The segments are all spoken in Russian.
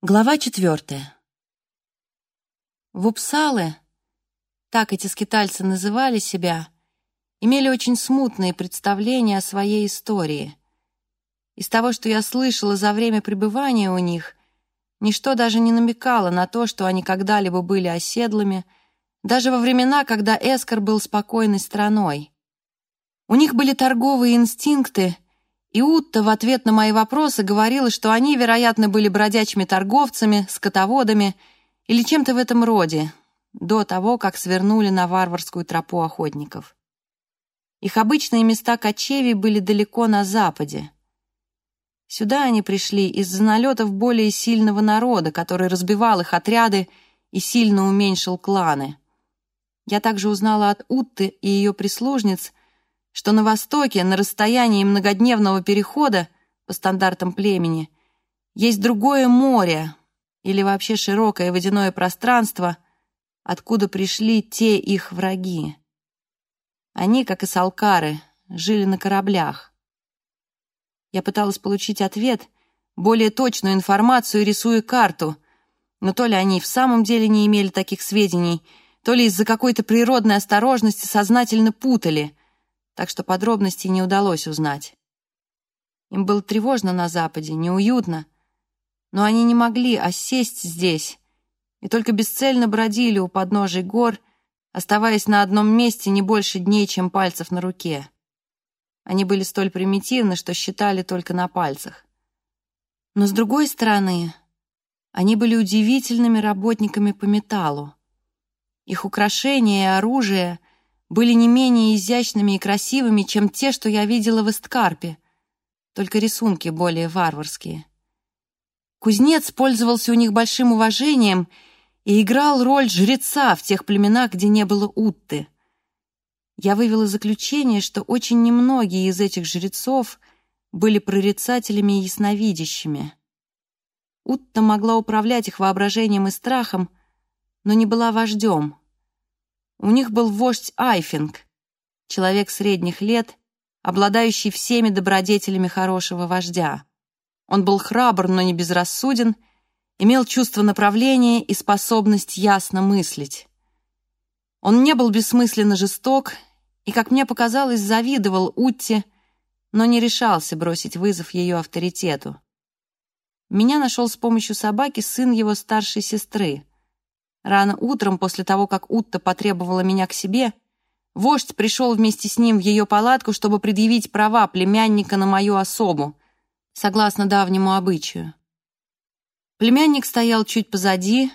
Глава четвертая. Вупсалы, так эти скитальцы называли себя, имели очень смутные представления о своей истории. Из того, что я слышала за время пребывания у них, ничто даже не намекало на то, что они когда-либо были оседлыми, даже во времена, когда Эскор был спокойной страной. У них были торговые инстинкты — и Утта в ответ на мои вопросы говорила, что они, вероятно, были бродячими торговцами, скотоводами или чем-то в этом роде, до того, как свернули на варварскую тропу охотников. Их обычные места кочевий были далеко на западе. Сюда они пришли из-за налетов более сильного народа, который разбивал их отряды и сильно уменьшил кланы. Я также узнала от Утты и ее прислужниц, что на Востоке, на расстоянии многодневного перехода по стандартам племени, есть другое море или вообще широкое водяное пространство, откуда пришли те их враги. Они, как и салкары, жили на кораблях. Я пыталась получить ответ, более точную информацию, рисуя карту, но то ли они в самом деле не имели таких сведений, то ли из-за какой-то природной осторожности сознательно путали — так что подробностей не удалось узнать. Им было тревожно на Западе, неуютно, но они не могли осесть здесь и только бесцельно бродили у подножий гор, оставаясь на одном месте не больше дней, чем пальцев на руке. Они были столь примитивны, что считали только на пальцах. Но, с другой стороны, они были удивительными работниками по металлу. Их украшения и оружие были не менее изящными и красивыми, чем те, что я видела в Эсткарпе, только рисунки более варварские. Кузнец пользовался у них большим уважением и играл роль жреца в тех племенах, где не было утты. Я вывела заключение, что очень немногие из этих жрецов были прорицателями и ясновидящими. Утта могла управлять их воображением и страхом, но не была вождем — у них был вождь Айфинг, человек средних лет, обладающий всеми добродетелями хорошего вождя. Он был храбр, но не безрассуден, имел чувство направления и способность ясно мыслить. Он не был бессмысленно жесток и, как мне показалось, завидовал Утте, но не решался бросить вызов ее авторитету. Меня нашел с помощью собаки сын его старшей сестры — Рано утром, после того, как Утта потребовала меня к себе, вождь пришел вместе с ним в ее палатку, чтобы предъявить права племянника на мою особу, согласно давнему обычаю. Племянник стоял чуть позади,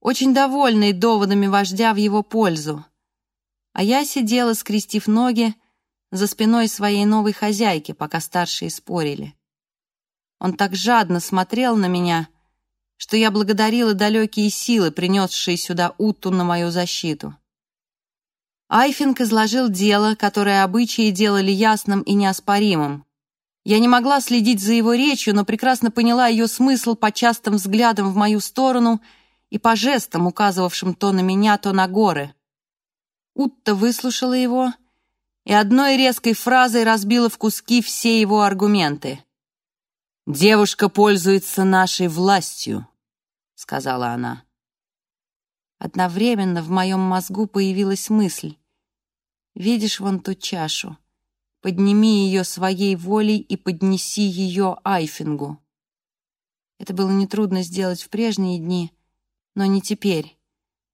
очень довольный доводами вождя в его пользу. А я сидела, скрестив ноги, за спиной своей новой хозяйки, пока старшие спорили. Он так жадно смотрел на меня, что я благодарила далекие силы, принесшие сюда Утту на мою защиту. Айфинг изложил дело, которое обычаи делали ясным и неоспоримым. Я не могла следить за его речью, но прекрасно поняла ее смысл по частым взглядам в мою сторону и по жестам, указывавшим то на меня, то на горы. Утта выслушала его и одной резкой фразой разбила в куски все его аргументы. «Девушка пользуется нашей властью», — сказала она. Одновременно в моем мозгу появилась мысль. «Видишь вон ту чашу? Подними ее своей волей и поднеси ее Айфингу». Это было нетрудно сделать в прежние дни, но не теперь.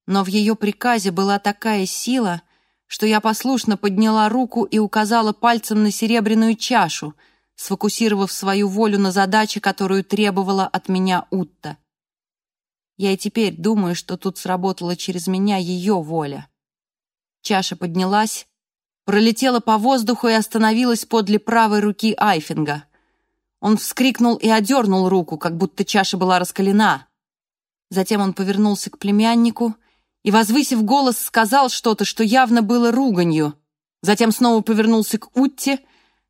Но в ее приказе была такая сила, что я послушно подняла руку и указала пальцем на серебряную чашу, сфокусировав свою волю на задаче, которую требовала от меня Утта. Я и теперь думаю, что тут сработала через меня ее воля. Чаша поднялась, пролетела по воздуху и остановилась подле правой руки Айфинга. Он вскрикнул и одернул руку, как будто чаша была раскалена. Затем он повернулся к племяннику и, возвысив голос, сказал что-то, что явно было руганью. Затем снова повернулся к Утте,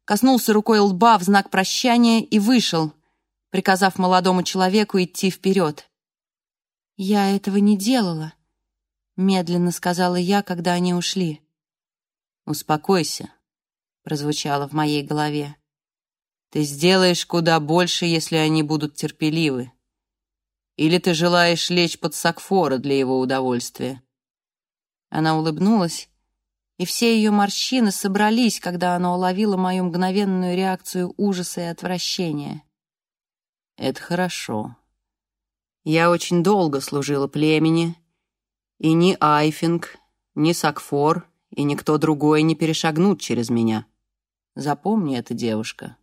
коснулся рукой лба в знак прощания и вышел, приказав молодому человеку идти вперед. «Я этого не делала», — медленно сказала я, когда они ушли. «Успокойся», — прозвучало в моей голове. «Ты сделаешь куда больше, если они будут терпеливы. Или ты желаешь лечь под сакфора для его удовольствия?» Она улыбнулась, и все ее морщины собрались, когда она уловила мою мгновенную реакцию ужаса и отвращения. «Это хорошо», я очень долго служила племени, и ни Айфинг, ни Сакфор, и никто другой не перешагнут через меня. Запомни это, девушка.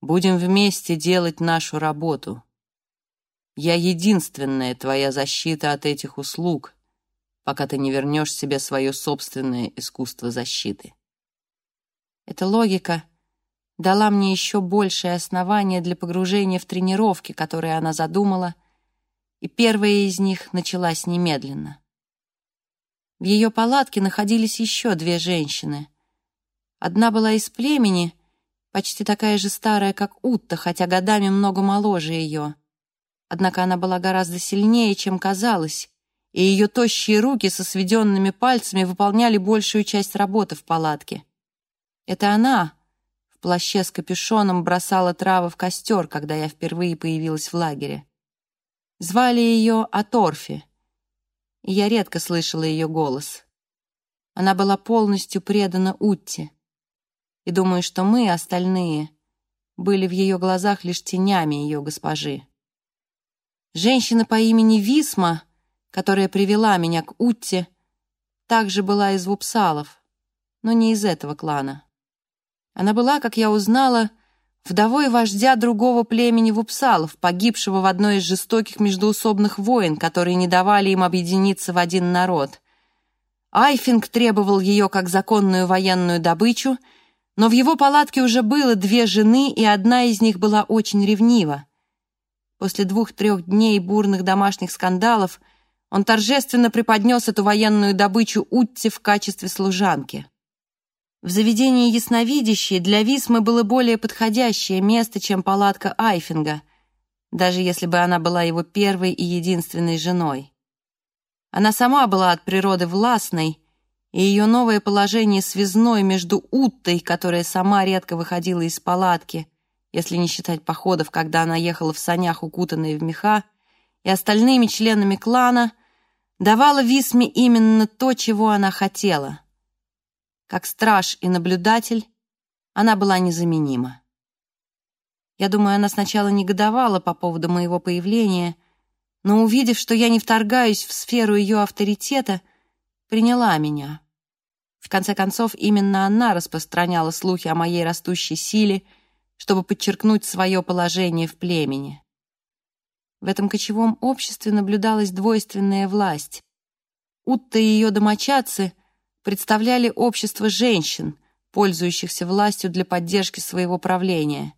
Будем вместе делать нашу работу. Я единственная твоя защита от этих услуг, пока ты не вернешь себе свое собственное искусство защиты. Это логика — дала мне еще большее основание для погружения в тренировки, которые она задумала, и первая из них началась немедленно. В ее палатке находились еще две женщины. Одна была из племени, почти такая же старая, как Утта, хотя годами много моложе ее. Однако она была гораздо сильнее, чем казалось, и ее тощие руки со сведенными пальцами выполняли большую часть работы в палатке. Это она, плаще с капюшоном бросала травы в костер, когда я впервые появилась в лагере. Звали ее Аторфи, и я редко слышала ее голос. Она была полностью предана Утте, и думаю, что мы, остальные, были в ее глазах лишь тенями ее госпожи. Женщина по имени Висма, которая привела меня к Утте, также была из вупсалов, но не из этого клана. Она была, как я узнала, вдовой вождя другого племени вупсалов, погибшего в одной из жестоких междоусобных войн, которые не давали им объединиться в один народ. Айфинг требовал ее как законную военную добычу, но в его палатке уже было две жены, и одна из них была очень ревнива. После двух-трех дней бурных домашних скандалов он торжественно преподнес эту военную добычу Утте в качестве служанки. В заведении ясновидящей для Висмы было более подходящее место, чем палатка Айфинга, даже если бы она была его первой и единственной женой. Она сама была от природы властной, и ее новое положение связной между Уттой, которая сама редко выходила из палатки, если не считать походов, когда она ехала в санях, укутанная в меха, и остальными членами клана, давала Висме именно то, чего она хотела — как страж и наблюдатель, она была незаменима. Я думаю, она сначала негодовала по поводу моего появления, но, увидев, что я не вторгаюсь в сферу ее авторитета, приняла меня. В конце концов, именно она распространяла слухи о моей растущей силе, чтобы подчеркнуть свое положение в племени. В этом кочевом обществе наблюдалась двойственная власть. Утта и ее домочадцы — представляли общество женщин, пользующихся властью для поддержки своего правления.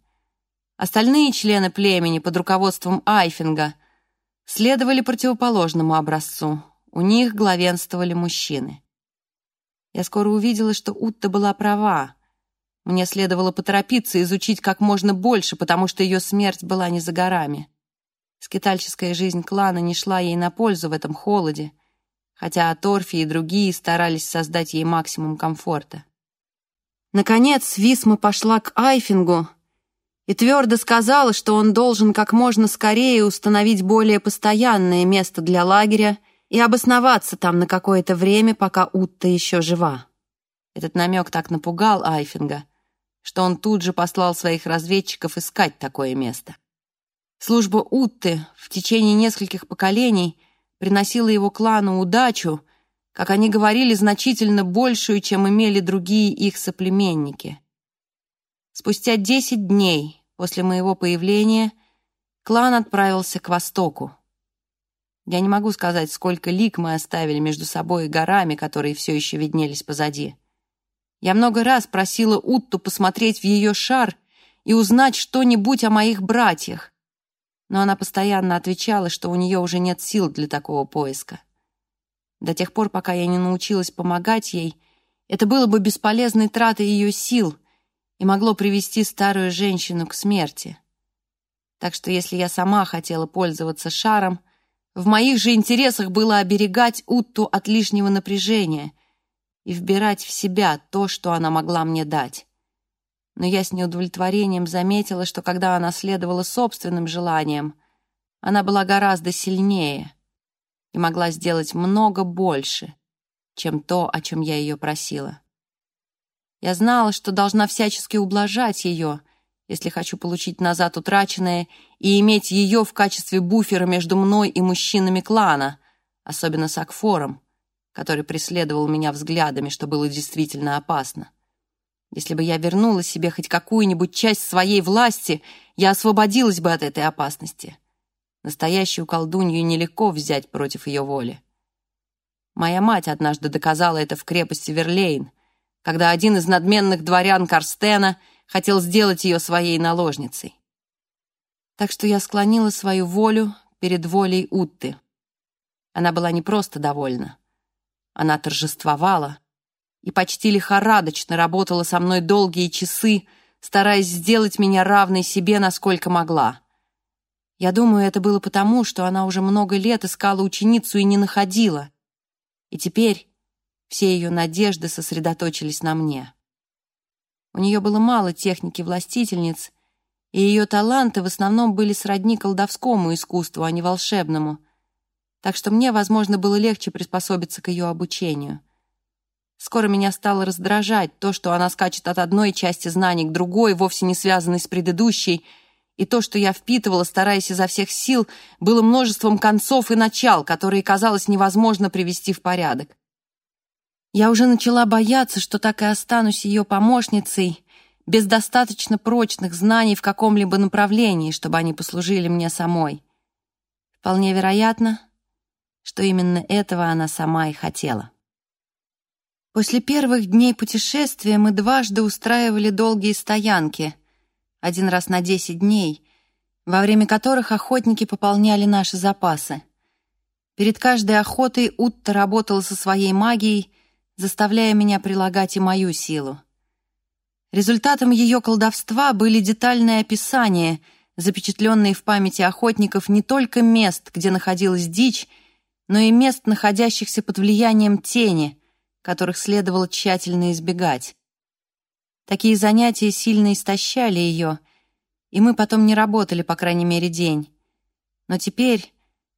Остальные члены племени под руководством Айфинга следовали противоположному образцу. У них главенствовали мужчины. Я скоро увидела, что Утта была права. Мне следовало поторопиться изучить как можно больше, потому что ее смерть была не за горами. Скитальческая жизнь клана не шла ей на пользу в этом холоде, хотя Торфи и другие старались создать ей максимум комфорта. Наконец, Висма пошла к Айфингу и твердо сказала, что он должен как можно скорее установить более постоянное место для лагеря и обосноваться там на какое-то время, пока Утта еще жива. Этот намек так напугал Айфинга, что он тут же послал своих разведчиков искать такое место. Служба Утты в течение нескольких поколений – приносила его клану удачу, как они говорили, значительно большую, чем имели другие их соплеменники. Спустя десять дней после моего появления клан отправился к востоку. Я не могу сказать, сколько лик мы оставили между собой и горами, которые все еще виднелись позади. Я много раз просила Утту посмотреть в ее шар и узнать что-нибудь о моих братьях, но она постоянно отвечала, что у нее уже нет сил для такого поиска. До тех пор, пока я не научилась помогать ей, это было бы бесполезной тратой ее сил и могло привести старую женщину к смерти. Так что если я сама хотела пользоваться шаром, в моих же интересах было оберегать Утту от лишнего напряжения и вбирать в себя то, что она могла мне дать но я с неудовлетворением заметила, что когда она следовала собственным желаниям, она была гораздо сильнее и могла сделать много больше, чем то, о чем я ее просила. Я знала, что должна всячески ублажать ее, если хочу получить назад утраченное и иметь ее в качестве буфера между мной и мужчинами клана, особенно с Акфором, который преследовал меня взглядами, что было действительно опасно. Если бы я вернула себе хоть какую-нибудь часть своей власти, я освободилась бы от этой опасности. Настоящую колдунью нелегко взять против ее воли. Моя мать однажды доказала это в крепости Верлейн, когда один из надменных дворян Карстена хотел сделать ее своей наложницей. Так что я склонила свою волю перед волей Утты. Она была не просто довольна. Она торжествовала — и почти лихорадочно работала со мной долгие часы, стараясь сделать меня равной себе, насколько могла. Я думаю, это было потому, что она уже много лет искала ученицу и не находила. И теперь все ее надежды сосредоточились на мне. У нее было мало техники властительниц, и ее таланты в основном были сродни колдовскому искусству, а не волшебному, так что мне, возможно, было легче приспособиться к ее обучению. Скоро меня стало раздражать то, что она скачет от одной части знаний к другой, вовсе не связанной с предыдущей, и то, что я впитывала, стараясь изо всех сил, было множеством концов и начал, которые казалось невозможно привести в порядок. Я уже начала бояться, что так и останусь ее помощницей, без достаточно прочных знаний в каком-либо направлении, чтобы они послужили мне самой. Вполне вероятно, что именно этого она сама и хотела. После первых дней путешествия мы дважды устраивали долгие стоянки, один раз на 10 дней, во время которых охотники пополняли наши запасы. Перед каждой охотой Утта работала со своей магией, заставляя меня прилагать и мою силу. Результатом ее колдовства были детальные описания, запечатленные в памяти охотников не только мест, где находилась дичь, но и мест, находящихся под влиянием тени, которых следовало тщательно избегать. Такие занятия сильно истощали ее, и мы потом не работали, по крайней мере, день. Но теперь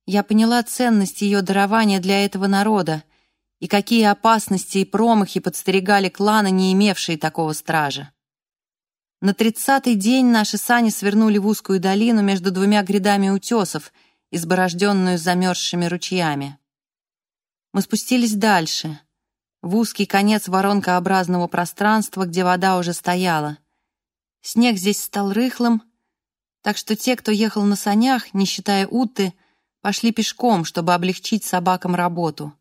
я поняла ценность ее дарования для этого народа и какие опасности и промахи подстерегали кланы, не имевшие такого стража. На тридцатый день наши сани свернули в узкую долину между двумя грядами утесов, изборожденную замерзшими ручьями. Мы спустились дальше, в узкий конец воронкообразного пространства, где вода уже стояла. Снег здесь стал рыхлым, так что те, кто ехал на санях, не считая уты, пошли пешком, чтобы облегчить собакам работу.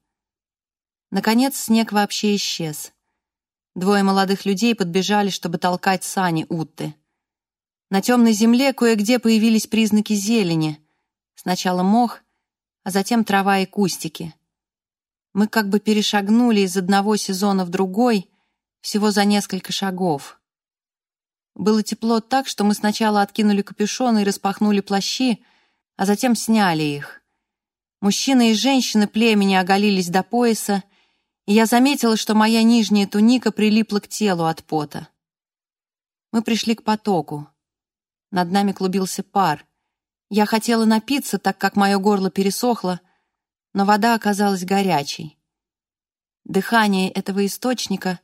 Наконец снег вообще исчез. Двое молодых людей подбежали, чтобы толкать сани Утты. На темной земле кое-где появились признаки зелени. Сначала мох, а затем трава и кустики. Мы как бы перешагнули из одного сезона в другой всего за несколько шагов. Было тепло так, что мы сначала откинули капюшоны и распахнули плащи, а затем сняли их. Мужчины и женщины племени оголились до пояса, и я заметила, что моя нижняя туника прилипла к телу от пота. Мы пришли к потоку. Над нами клубился пар. Я хотела напиться, так как мое горло пересохло, но вода оказалась горячей. Дыхание этого источника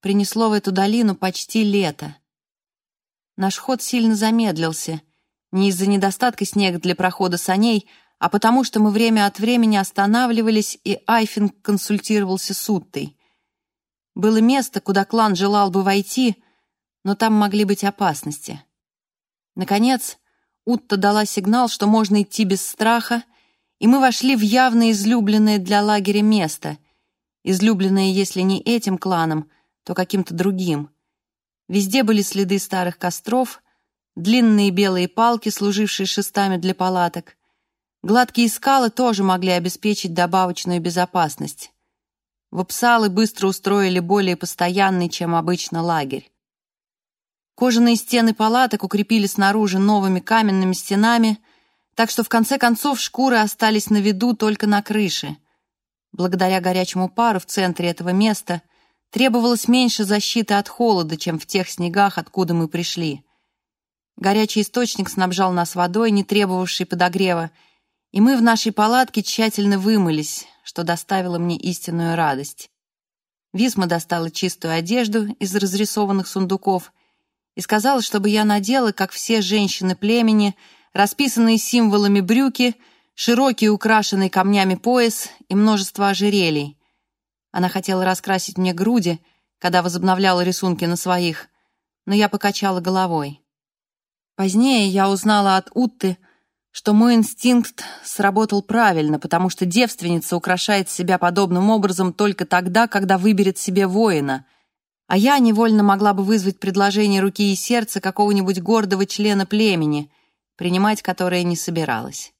принесло в эту долину почти лето. Наш ход сильно замедлился, не из-за недостатка снега для прохода саней, а потому что мы время от времени останавливались, и Айфинг консультировался с Уттой. Было место, куда клан желал бы войти, но там могли быть опасности. Наконец, Утта дала сигнал, что можно идти без страха, и мы вошли в явно излюбленное для лагеря место. Излюбленное, если не этим кланом, то каким-то другим. Везде были следы старых костров, длинные белые палки, служившие шестами для палаток. Гладкие скалы тоже могли обеспечить добавочную безопасность. Вапсалы быстро устроили более постоянный, чем обычно, лагерь. Кожаные стены палаток укрепили снаружи новыми каменными стенами — так что в конце концов шкуры остались на виду только на крыше. Благодаря горячему пару в центре этого места требовалось меньше защиты от холода, чем в тех снегах, откуда мы пришли. Горячий источник снабжал нас водой, не требовавшей подогрева, и мы в нашей палатке тщательно вымылись, что доставило мне истинную радость. Висма достала чистую одежду из разрисованных сундуков и сказала, чтобы я надела, как все женщины племени — расписанные символами брюки, широкий украшенный камнями пояс и множество ожерелий. Она хотела раскрасить мне груди, когда возобновляла рисунки на своих, но я покачала головой. Позднее я узнала от Утты, что мой инстинкт сработал правильно, потому что девственница украшает себя подобным образом только тогда, когда выберет себе воина, а я невольно могла бы вызвать предложение руки и сердца какого-нибудь гордого члена племени — принимать которые не собиралась.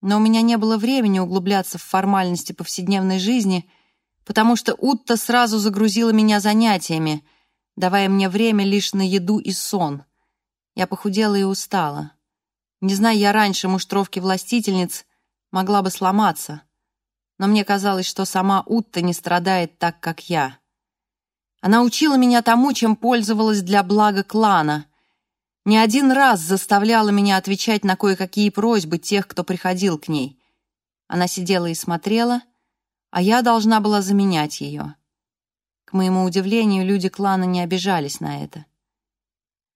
Но у меня не было времени углубляться в формальности повседневной жизни, потому что Утта сразу загрузила меня занятиями, давая мне время лишь на еду и сон. Я похудела и устала. Не зная я раньше муштровки властительниц, могла бы сломаться. Но мне казалось, что сама Утта не страдает так, как я. Она учила меня тому, чем пользовалась для блага клана — не один раз заставляла меня отвечать на кое-какие просьбы тех, кто приходил к ней. Она сидела и смотрела, а я должна была заменять ее. К моему удивлению, люди клана не обижались на это.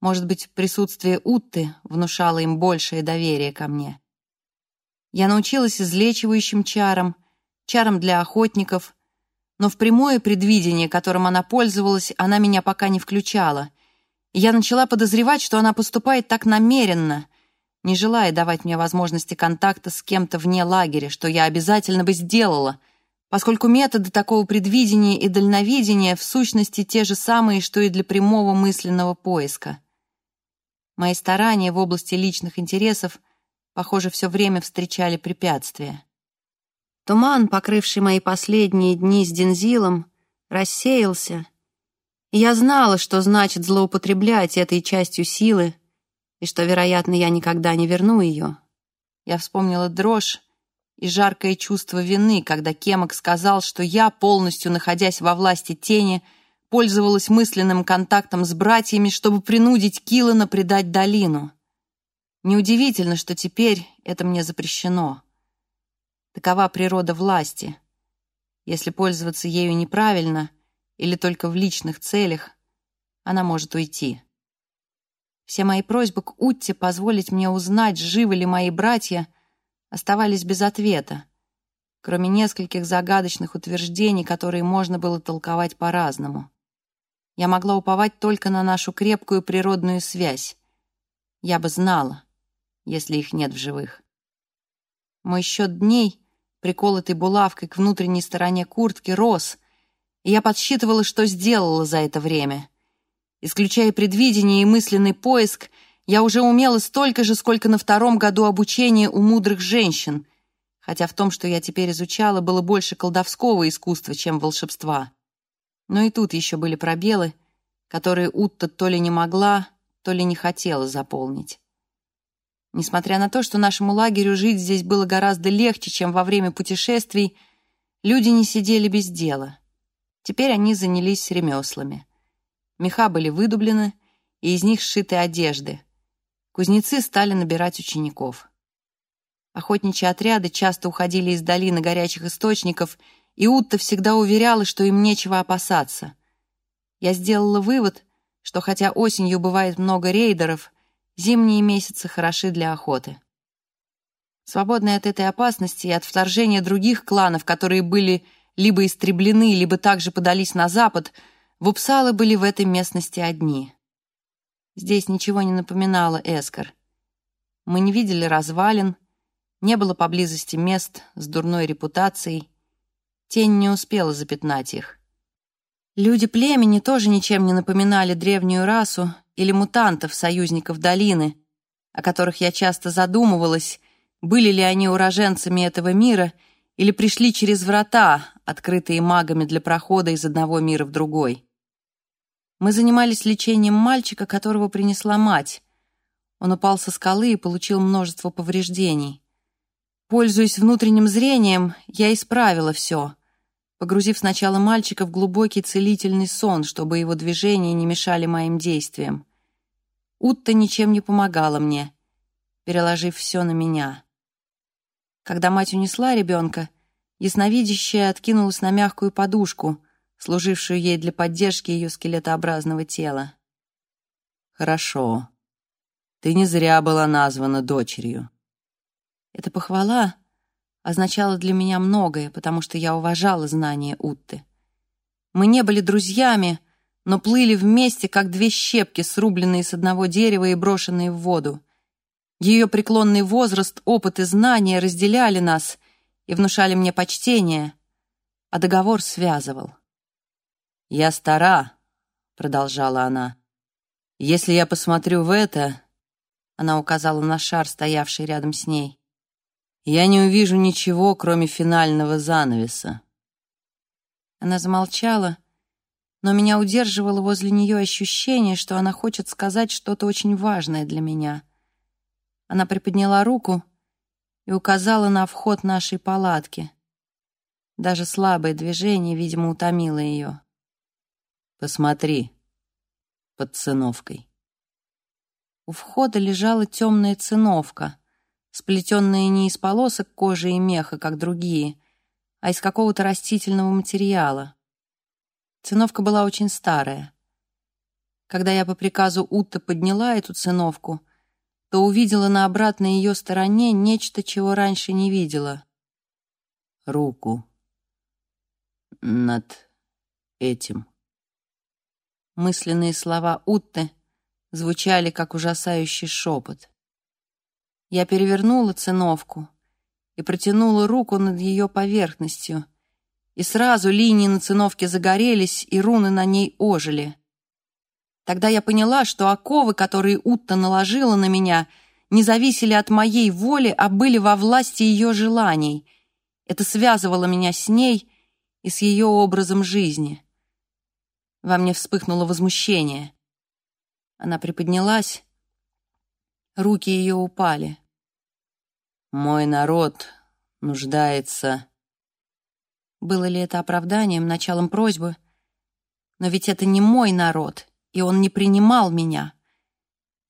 Может быть, присутствие Утты внушало им большее доверие ко мне. Я научилась излечивающим чарам, чарам для охотников, но в прямое предвидение, которым она пользовалась, она меня пока не включала, я начала подозревать, что она поступает так намеренно, не желая давать мне возможности контакта с кем-то вне лагеря, что я обязательно бы сделала, поскольку методы такого предвидения и дальновидения в сущности те же самые, что и для прямого мысленного поиска. Мои старания в области личных интересов, похоже, все время встречали препятствия. Туман, покрывший мои последние дни с Дензилом, рассеялся — я знала, что значит злоупотреблять этой частью силы, и что, вероятно, я никогда не верну ее. Я вспомнила дрожь и жаркое чувство вины, когда Кемок сказал, что я, полностью находясь во власти тени, пользовалась мысленным контактом с братьями, чтобы принудить Килана предать долину. Неудивительно, что теперь это мне запрещено. Такова природа власти. Если пользоваться ею неправильно, или только в личных целях, она может уйти. Все мои просьбы к Утте позволить мне узнать, живы ли мои братья, оставались без ответа, кроме нескольких загадочных утверждений, которые можно было толковать по-разному. Я могла уповать только на нашу крепкую природную связь. Я бы знала, если их нет в живых. Мой счет дней, приколотый булавкой к внутренней стороне куртки, рос — я подсчитывала, что сделала за это время. Исключая предвидение и мысленный поиск, я уже умела столько же, сколько на втором году обучения у мудрых женщин, хотя в том, что я теперь изучала, было больше колдовского искусства, чем волшебства. Но и тут еще были пробелы, которые Утта то ли не могла, то ли не хотела заполнить. Несмотря на то, что нашему лагерю жить здесь было гораздо легче, чем во время путешествий, люди не сидели без дела. Теперь они занялись ремеслами. Меха были выдублены, и из них сшиты одежды. Кузнецы стали набирать учеников. Охотничьи отряды часто уходили из долины горячих источников, и Утта всегда уверяла, что им нечего опасаться. Я сделала вывод, что хотя осенью бывает много рейдеров, зимние месяцы хороши для охоты. Свободные от этой опасности и от вторжения других кланов, которые были либо истреблены, либо также подались на запад, вупсалы были в этой местности одни. Здесь ничего не напоминало Эскор. Мы не видели развалин, не было поблизости мест с дурной репутацией. Тень не успела запятнать их. Люди племени тоже ничем не напоминали древнюю расу или мутантов, союзников долины, о которых я часто задумывалась, были ли они уроженцами этого мира — или пришли через врата, открытые магами для прохода из одного мира в другой. Мы занимались лечением мальчика, которого принесла мать. Он упал со скалы и получил множество повреждений. Пользуясь внутренним зрением, я исправила все, погрузив сначала мальчика в глубокий целительный сон, чтобы его движения не мешали моим действиям. Утта ничем не помогала мне, переложив все на меня. Когда мать унесла ребенка, ясновидящая откинулась на мягкую подушку, служившую ей для поддержки ее скелетообразного тела. «Хорошо. Ты не зря была названа дочерью». Эта похвала означала для меня многое, потому что я уважала знания Утты. Мы не были друзьями, но плыли вместе, как две щепки, срубленные с одного дерева и брошенные в воду — ее преклонный возраст, опыт и знания разделяли нас и внушали мне почтение, а договор связывал. «Я стара», — продолжала она. «Если я посмотрю в это...» Она указала на шар, стоявший рядом с ней. «Я не увижу ничего, кроме финального занавеса». Она замолчала, но меня удерживало возле нее ощущение, что она хочет сказать что-то очень важное для меня — она приподняла руку и указала на вход нашей палатки. Даже слабое движение, видимо, утомило ее. «Посмотри, под циновкой». У входа лежала темная циновка, сплетенная не из полосок кожи и меха, как другие, а из какого-то растительного материала. Циновка была очень старая. Когда я по приказу Утта подняла эту циновку — то увидела на обратной ее стороне нечто, чего раньше не видела. Руку над этим. Мысленные слова Утты звучали, как ужасающий шепот. Я перевернула циновку и протянула руку над ее поверхностью, и сразу линии на циновке загорелись, и руны на ней ожили. Тогда я поняла, что оковы, которые Утта наложила на меня, не зависели от моей воли, а были во власти ее желаний. Это связывало меня с ней и с ее образом жизни. Во мне вспыхнуло возмущение. Она приподнялась, руки ее упали. «Мой народ нуждается...» Было ли это оправданием, началом просьбы? Но ведь это не мой народ — и он не принимал меня.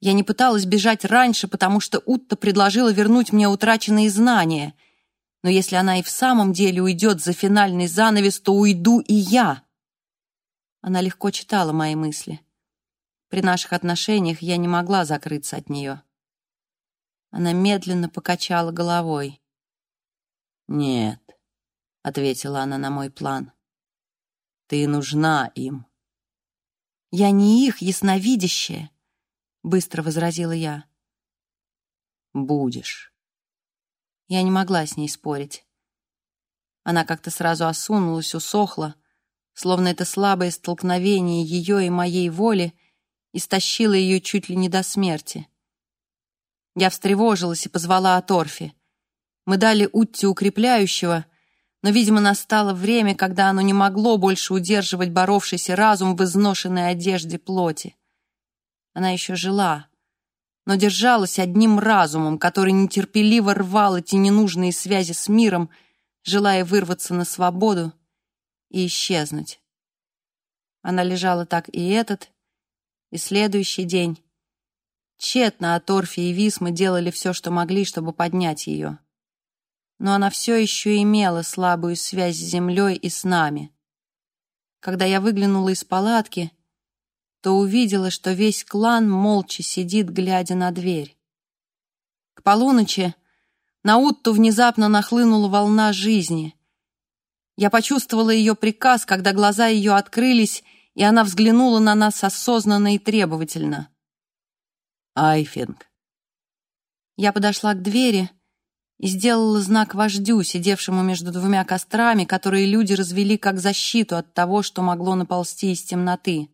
Я не пыталась бежать раньше, потому что Утта предложила вернуть мне утраченные знания. Но если она и в самом деле уйдет за финальный занавес, то уйду и я. Она легко читала мои мысли. При наших отношениях я не могла закрыться от нее. Она медленно покачала головой. «Нет», — ответила она на мой план. «Ты нужна им». Я не их ясновидящая, быстро возразила я. Будешь. Я не могла с ней спорить. Она как-то сразу осунулась, усохла, словно это слабое столкновение ее и моей воли истощило ее чуть ли не до смерти. Я встревожилась и позвала о торфе. Мы дали Утте укрепляющего — но, видимо, настало время, когда оно не могло больше удерживать боровшийся разум в изношенной одежде плоти. Она еще жила, но держалась одним разумом, который нетерпеливо рвал эти ненужные связи с миром, желая вырваться на свободу и исчезнуть. Она лежала так и этот, и следующий день. Тщетно Аторфи и Висмы делали все, что могли, чтобы поднять ее но она все еще имела слабую связь с землей и с нами. Когда я выглянула из палатки, то увидела, что весь клан молча сидит, глядя на дверь. К полуночи на Утту внезапно нахлынула волна жизни. Я почувствовала ее приказ, когда глаза ее открылись, и она взглянула на нас осознанно и требовательно. «Айфинг». Я подошла к двери, — и сделала знак вождю, сидевшему между двумя кострами, которые люди развели как защиту от того, что могло наползти из темноты.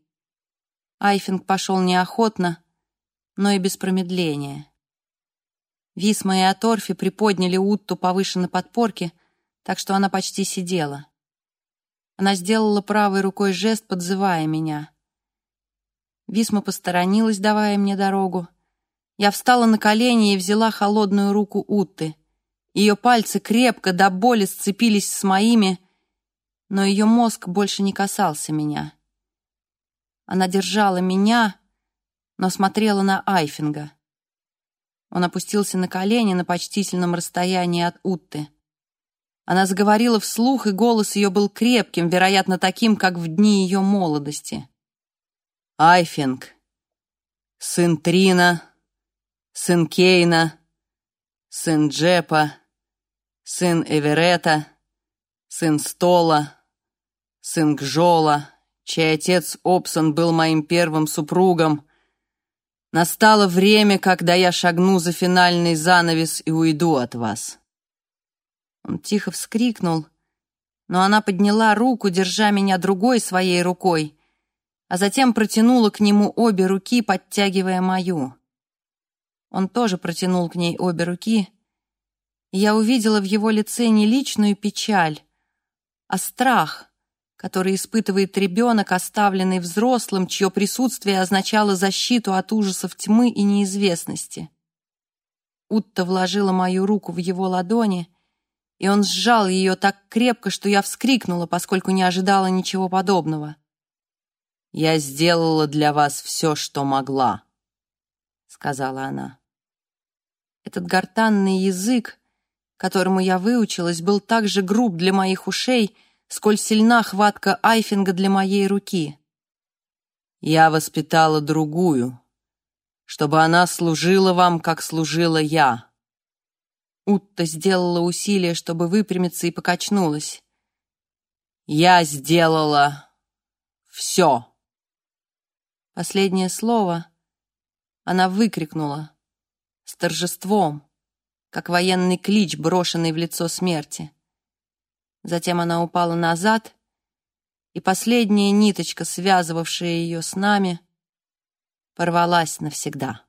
Айфинг пошел неохотно, но и без промедления. Висма и Аторфи приподняли Утту повыше на подпорке, так что она почти сидела. Она сделала правой рукой жест, подзывая меня. Висма посторонилась, давая мне дорогу. Я встала на колени и взяла холодную руку Утты — ее пальцы крепко до боли сцепились с моими, но ее мозг больше не касался меня. Она держала меня, но смотрела на Айфинга. Он опустился на колени на почтительном расстоянии от Утты. Она заговорила вслух, и голос ее был крепким, вероятно, таким, как в дни ее молодости. «Айфинг, сын Трина, сын Кейна, сын Джепа, сын Эверета, сын Стола, сын Гжола, чей отец Обсон был моим первым супругом. Настало время, когда я шагну за финальный занавес и уйду от вас». Он тихо вскрикнул, но она подняла руку, держа меня другой своей рукой, а затем протянула к нему обе руки, подтягивая мою. Он тоже протянул к ней обе руки, я увидела в его лице не личную печаль, а страх, который испытывает ребенок, оставленный взрослым, чье присутствие означало защиту от ужасов тьмы и неизвестности. Утта вложила мою руку в его ладони, и он сжал ее так крепко, что я вскрикнула, поскольку не ожидала ничего подобного. «Я сделала для вас все, что могла», — сказала она. Этот гортанный язык, которому я выучилась, был так же груб для моих ушей, сколь сильна хватка Айфинга для моей руки. Я воспитала другую, чтобы она служила вам, как служила я. Утта сделала усилие, чтобы выпрямиться и покачнулась. Я сделала все. Последнее слово она выкрикнула с торжеством как военный клич, брошенный в лицо смерти. Затем она упала назад, и последняя ниточка, связывавшая ее с нами, порвалась навсегда.